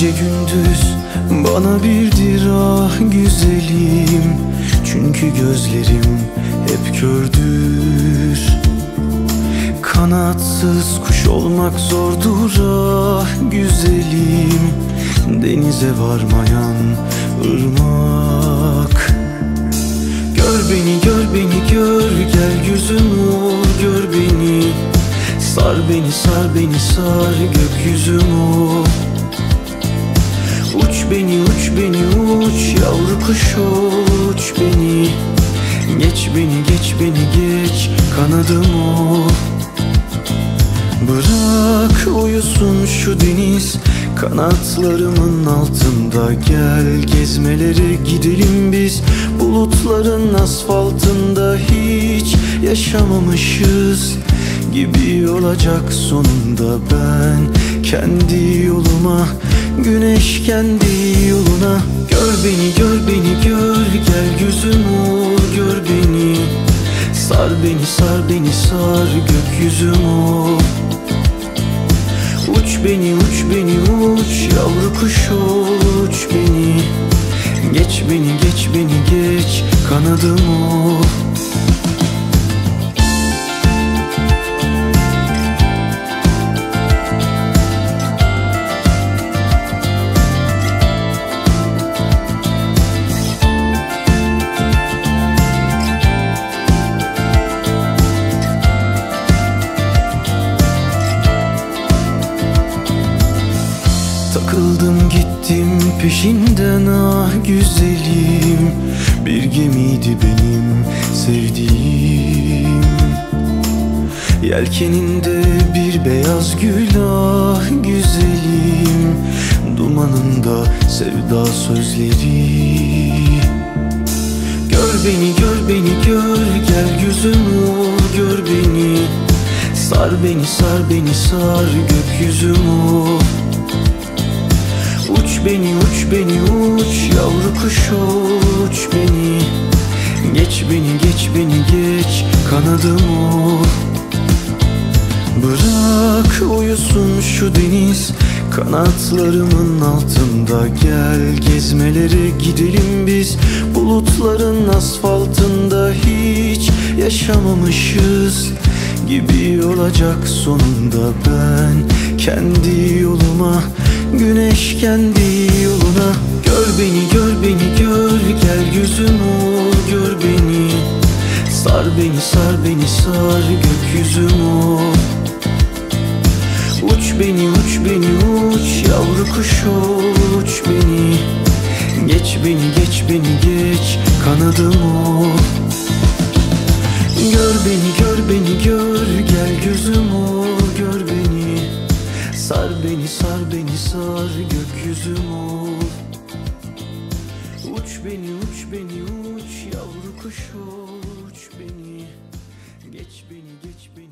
Gece gündüz bana birdir ah güzelim. Çünkü gözlerim hep kördür. Kanatsız kuş olmak zordur ah güzelim. Denize varmayan ırmak. Gör beni gör beni gör. Gel yüzüm ol gör beni. Sar beni sar beni sar. Gökyüzüm ol uç yavru kuş uç beni Geç beni geç beni geç kanadım ol Bırak uyusun şu deniz Kanatlarımın altında Gel gezmelere gidelim biz. Bulutların asfaltında Hiç yaşamamışız Gibi olacak sonunda ben Kendi yoluma Güneş kendi yoluna. Gör beni gör beni gör. Gel gözüm ol gör beni. Sar beni sar beni sar. Gökyüzüm ol Uç beni uç beni uç. Yavru kuş uç beni. Geç beni geç beni geç. Kanadım ol Takıldım gittim peşinden ah güzelim. Bir gemiydi benim sevdiğim. Yelkeninde bir beyaz gül ah güzelim. Dumanında sevda sözleri. Gör beni gör beni gör gel yüzüm ol gör beni. Sar beni sar beni sar gökyüzüm ol Uç beni uç beni uç yavru kuş uç beni. Geç beni geç beni geç kanadım ol Bırak uyusun şu deniz Kanatlarımın altında. Gel gezmelere gidelim biz Bulutların asfaltında. Hiç yaşamamışız Gibi olacak sonunda. Ben Kendi yoluma Güneş kendi yoluna. Gör beni gör beni gör. Gel yüzüm ol gör beni. Sar beni sar beni sar. Gökyüzüm ol Uç beni uç beni uç. Yavru kuş uç beni. Geç beni geç beni geç. Kanadım ol Gör beni gör beni gör. Gel gözüm ol Sar beni sar beni sar gökyüzüm ol. Uç beni uç beni uç yavru kuş uç beni. Geç beni geç beni